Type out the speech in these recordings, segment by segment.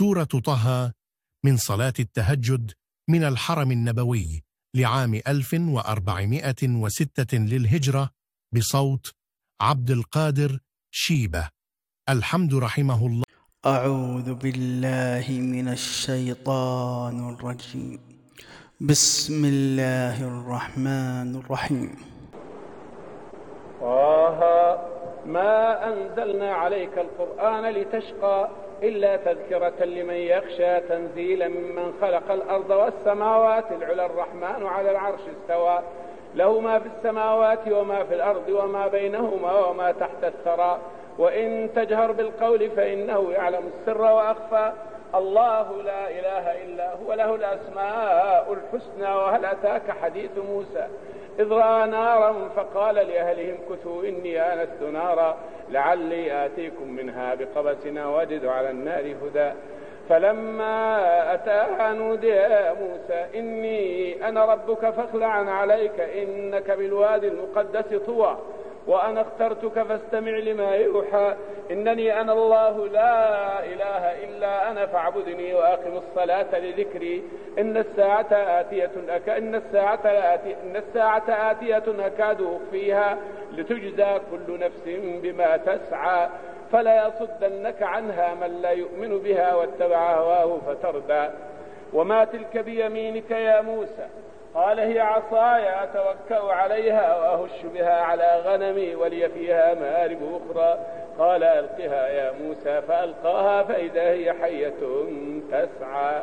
سورة طه من صلاة التهجد من الحرم النبوي لعام 1406 للهجرة بصوت عبد القادر شيبة. الحمد رحمه الله. أعوذ بالله من الشيطان الرجيم. بسم الله الرحمن الرحيم. طه ما أنزلنا عليك القرآن لتشقى إلا تذكرة لمن يخشى تنزيلا ممن خلق الأرض والسماوات. العلى الرحمن على العرش استوى. له ما في السماوات وما في الأرض وما بينهما وما تحت الثرى. وإن تجهر بالقول فإنه يعلم السر وأخفى. الله لا إله إلا هو له الأسماء الحسنى. وهل أتاك حديث موسى؟ إذ رأى نارا فقال لأهلهم كثوا إني آنست نارا لعلي آتيكم منها بقبس وجد على النار هدى. فلما أتاها نودي يا موسى إني أنا ربك فاخلع عليك إنك بالوادي المقدس طوى وأنا اخترتك فاستمع لما يوحى إنني أنا الله لا إله إلا أنا فاعبدني وأقم الصلاة لذكري. إن الساعة آتية أك... إن الساعة آتي... إن الساعة آتية أكاد أخفيها لتجزى كل نفس بما تسعى فلا يصدنك عنها من لا يؤمن بها واتبع هواه فتردى. وما تلك بيمينك يا موسى؟ قال هي عصاي أتوكأ عليها وأهش بها على غنمي ولي فيها مآرب أخرى. قال ألقها يا موسى فألقاها فإذا هي حية تسعى.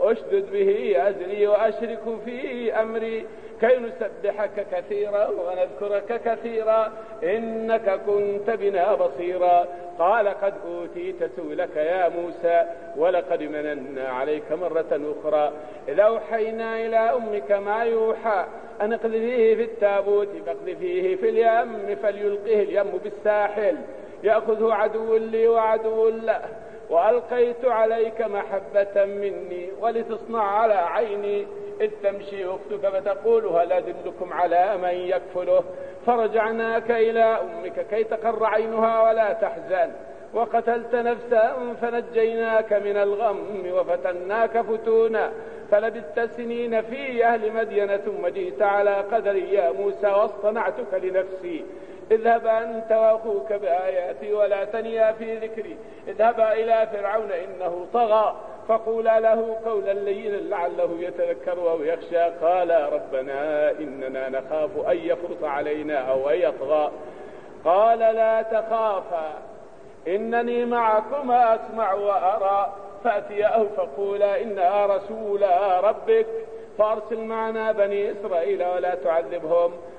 أشدد به أزري وأشرك في أمري كي نسبحك كثيرا ونذكرك كثيرا إنك كنت بنا بصيرا قال قد أوتيت سؤلك يا موسى ولقد مننا عليك مرة أخرى إذا أوحينا إلى أمك ما يوحى أن اقذفيه في التابوت فاقذفيه في اليم فليلقه اليم بالساحل يأخذه عدو لي وعدو له. وألقيت عليك محبة مني ولتصنع على عيني. إذ تمشي أختك فتقول هل أدلكم على من يكفله؟ فرجعناك إلى أمك كي تقر عينها ولا تحزن. وقتلت نفسا فنجيناك من الغم وفتناك فتونا. فلبثت سنين في أهل مدينة ثم جئت على قدر يا موسى واصطنعتك لنفسي. اذهب أنت وأخوك بآياتي ولا تنيا في ذكري. اذهبا إلى فرعون إنه طغى. فقولا له قولا لينا لعله يتذكر أو يخشى. قال ربنا إننا نخاف أن يفرط علينا أو أن يطغى. قال لا تخافا. إنني معكما أسمع وأرى. فأتياه فقولا إنا رسولا ربك. فأرسل معنا بني إسرائيل ولا تعذبهم.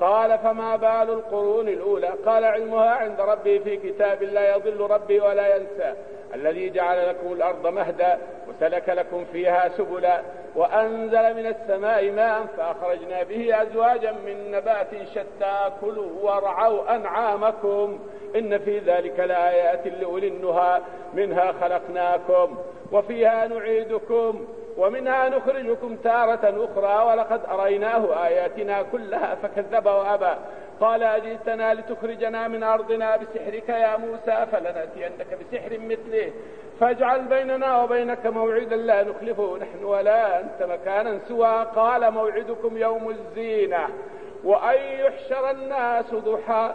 قال فما بال القرون الأولى؟ قال علمها عند ربي في كتاب لا يضل ربي ولا ينسى. الذي جعل لكم الأرض مهدا وسلك لكم فيها سبلا وأنزل من السماء ماء فأخرجنا به أزواجا من نبات شتى كلوا وارعوا أنعامكم. إن في ذلك لآيات لأولي النهى منها خلقناكم وفيها نعيدكم. ومنها نخرجكم تارة أخرى ولقد أريناه آياتنا كلها فكذب وأبى. قال أجئتنا لتخرجنا من أرضنا بسحرك يا موسى فلنأتينك بسحر مثله. فاجعل بيننا وبينك موعدا لا نخلفه نحن ولا أنت مكانا سوى. قال موعدكم يوم الزينة وأن يحشر الناس ضحى.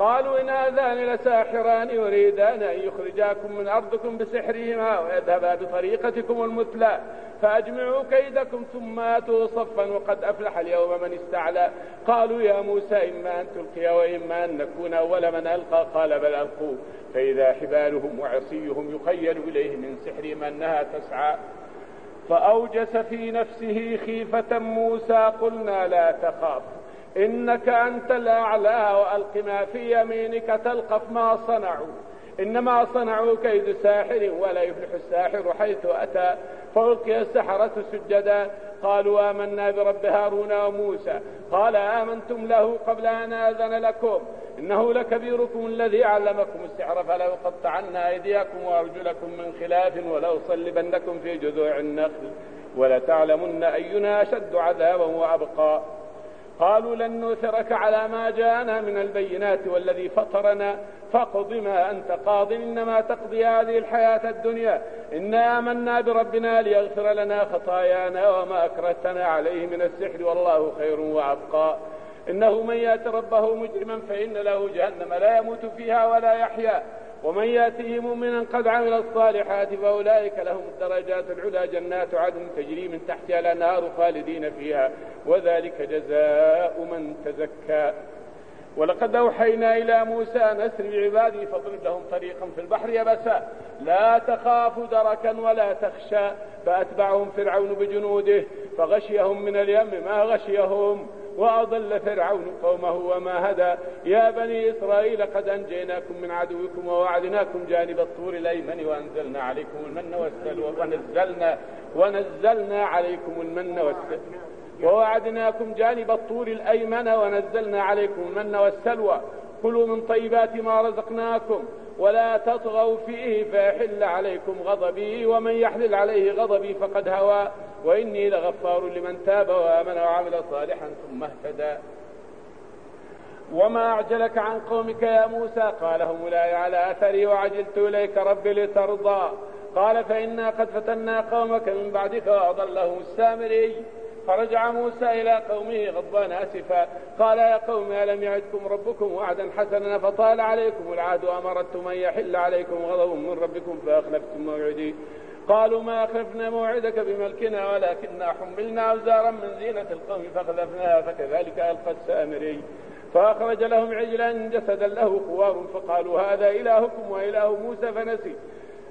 قالوا إن هذان لساحران يريدان أن يخرجاكم من أرضكم بسحرهما ويذهبا بطريقتكم المثلى فأجمعوا كيدكم ثم آتوا صفا وقد أفلح اليوم من استعلى. قالوا يا موسى إما أن تلقي وإما أن نكون أول من ألقى. قال بل ألقوا فإذا حبالهم وعصيهم يخيل إليه من سحرهم أنها تسعى. فأوجس في نفسه خيفة موسى قلنا لا تخاف. إنك أنت الأعلى وألق ما في يمينك تلقف ما صنعوا. إنما صنعوا كيد ساحر ولا يفلح الساحر حيث أتى. فألقي السحرة سجدا. قالوا آمنا برب هارون وموسى. قال آمنتم له قبل أن آذن لكم. إنه لكبيركم الذي علمكم السحر فلا يقطعن أيديكم وأرجلكم من خلاف ولأصلبنكم في جذوع النخل. ولتعلمن أينا أشد عذابا وأبقى. قالوا لن نؤثرك على ما جاءنا من البينات والذي فطرنا فاقض ما أنت قاض إنما تقضي هذه الحياة الدنيا. إنا آمنا بربنا ليغفر لنا خطايانا وما أكرهتنا عليه من السحر والله خير وأبقى. إنه من يأت ربه مجرما فإن له جهنم لا يموت فيها ولا يحيا. ومن يأته مؤمنا قد عمل الصالحات فأولئك لهم الدرجات العلى جنات عدن تجري من تحتها الأنهار خالدين فيها وذلك جزاء من تزكى. ولقد أوحينا إلى موسى أن أسر بعبادي فاضرب لهم طريقا في البحر يبسا. لا تخاف دركا ولا تخشى فأتبعهم فرعون بجنوده فغشيهم من اليم ما غشيهم. وأضل فرعون قومه وما هدى. يا بني إسرائيل قد أنجيناكم من عدوكم ووعدناكم جانب الطور الأيمن وأنزلنا عليكم المن والسلوى ونزلنا ونزلنا عليكم المن والسلوى ووعدناكم جانب الطور الأيمن ونزلنا عليكم المن والسلوى. كلوا من طيبات ما رزقناكم ولا تطغوا فيه فيحل عليكم غضبي ومن يحلل عليه غضبي فقد هوى وإني لغفار لمن تاب وآمن وعمل صالحا ثم اهتدى. وما أعجلك عن قومك يا موسى؟ قال هم أولئك على أثري وعجلت إليك ربي لترضى. قال فإنا قد فتنا قومك من بعدك وأضلهم السامري. فرجع موسى إلى قومه غضبان آسفا. قال يا قوم ألم يعدكم ربكم وعدا حسنا فطال عليكم العهد وأمرتم أن يحل عليكم غضب من ربكم فأخلفتم موعدي. قالوا ما أخلفنا موعدك بملكنا ولكننا حملنا أوزارا من زينة القوم فخلفناها فكذلك ألقى السامري. فأخرج لهم عجلا جسدا له خوار فقالوا هذا إلهكم وإله موسى فنسي.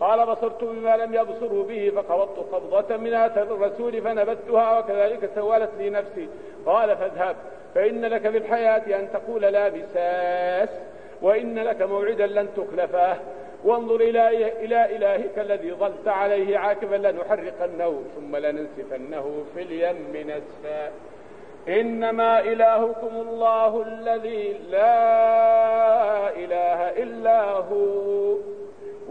قال بصرت بما لم يبصروا به فقبضت قبضة من آثر الرسول فنبذتها وكذلك سولت لي نفسي. قال فاذهب فإن لك في الحياة أن تقول لا بساس وإن لك موعدا لن تخلفه. وانظر إلى, إلى إلهك الذي ظلت عليه عاكفا لنحرقنه ثم لننسفنه في اليم نسفا إنما إلهكم الله الذي لا إله إلا هو.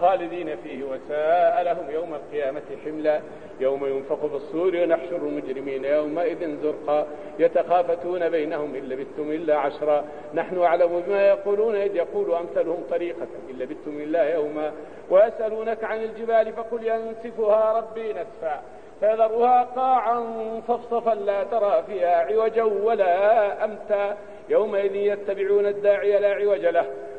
خالدين فيه وساء لهم يوم القيامة حملا. يوم ينفق في الصور ونحشر المجرمين. يومئذ زرقا. يتخافتون بينهم إن لبثتم إلا عشرا. نحن أعلم بما يقولون. إذ يقول أمثلهم طريقة. إن لبثتم إلا يوما. ويسألونك عن الجبال فقل ينسفها ربي نسفا. فذرها قاعا صفصفا لا ترى فيها عوجا ولا أمتا. يومئذ يتبعون الداعي لا عوج له.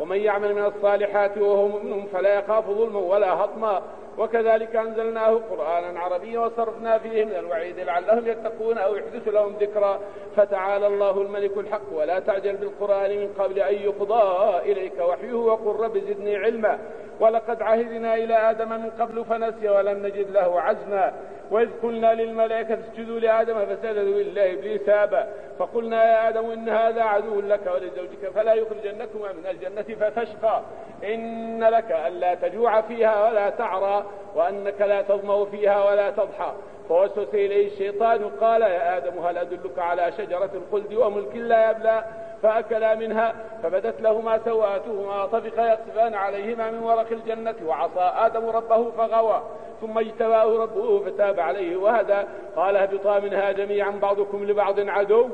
ومن يعمل من الصالحات وهو مؤمن فلا يخاف ظلما ولا هضما وكذلك أنزلناه قرآنا عربيا وصرفنا فيه من الوعيد لعلهم يتقون أو يحدث لهم ذكرا. فتعالى الله الملك الحق ولا تعجل بالقرآن من قبل أن يقضى إليك وحيه وقل رب زدني علما. ولقد عهدنا إلى آدم من قبل فنسي ولم نجد له عزما. وإذ قلنا للملائكة اسجدوا لآدم فسجدوا إلا إبليس أبى فقلنا يا آدم إن هذا عدو لك ولزوجك فلا يخرجنكما من الجنة فتشقى. إن لك ألا تجوع فيها ولا تعرى وأنك لا تظمأ فيها ولا تضحى. فوسوس إليه الشيطان قال يا آدم هل أدلك على شجرة الخلد وملك لا يبلى؟ فأكلا منها فبدت لهما سوآتهما وطفقا يقصفان عليهما من ورق الجنة وعصى آدم ربه فغوى. ثم اجتباه ربه فتاب عليه وهدى. قال اهبطا منها جميعا بعضكم لبعض عدو.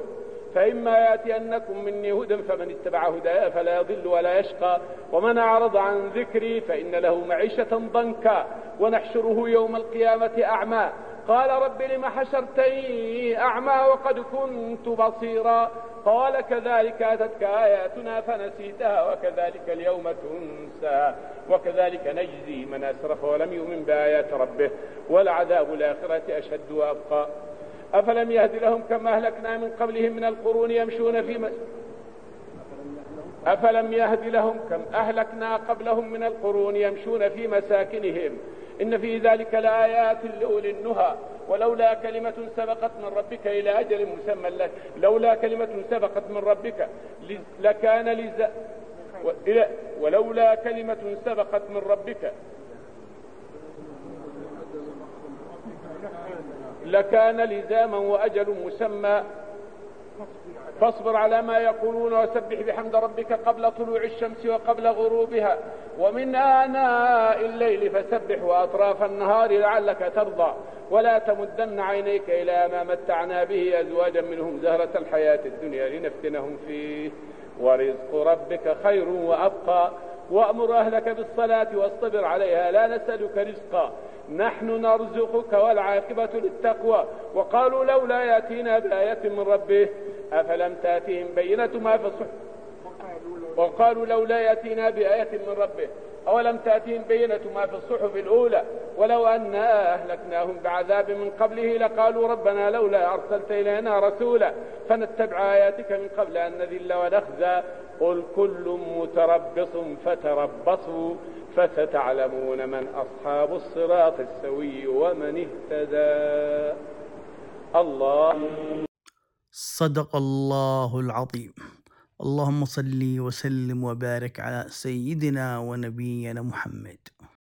فإما يأتينكم مني هدى فمن اتبع هدايا فلا يضل ولا يشقى. ومن أعرض عن ذكري فإن له معيشة ضنكا. ونحشره يوم القيامة أعمى. قال رب لم حشرتني أعمى وقد كنت بصيرا قال كذلك أتتك آياتنا فنسيتها وكذلك اليوم تنسى وكذلك نجزي من أسرف ولم يؤمن بآيات ربه ولعذاب الآخرة أشد وأبقى أفلم يهد لهم كما أهلكنا من قبلهم من القرون يمشون في. أفلم يهد لهم كم أهلكنا قبلهم من القرون يمشون في مساكنهم إن في ذلك لآيات لأولي النهى. ولولا كلمة سبقت من ربك إلى أجل مسمى لولا كلمة سبقت من ربك لكان لز ولولا كلمة سبقت من ربك لكان لزاما وأجل مسمى. فاصبر على ما يقولون وسبح بحمد ربك قبل طلوع الشمس وقبل غروبها. ومن آناء الليل فسبح وأطراف النهار لعلك ترضى. ولا تمدن عينيك إلى ما متعنا به أزواجا منهم زهرة الحياة الدنيا لنفتنهم فيه. ورزق ربك خير وأبقى. وأمر أهلك بالصلاة واصطبر عليها لا نسألك رزقا. نحن نرزقك والعاقبة للتقوى. وقالوا لولا يأتينا بآية من ربه أفلم تأتهم بينة ما في الصحف؟ وقالوا لولا يأتينا بآية من ربه. أولم تأتهم بينة ما في الصحف الأولى؟ ولو أنا أهلكناهم بعذاب من قبله لقالوا ربنا لولا أرسلت إلينا رسولا فنتبع آياتك من قبل أن نذل ونخزى. قل كل متربص فتربصوا فستعلمون من أصحاب الصراط السوي ومن اهتدى. الله صدق الله العظيم. اللهم صل وسلم وبارك على سيدنا ونبينا محمد.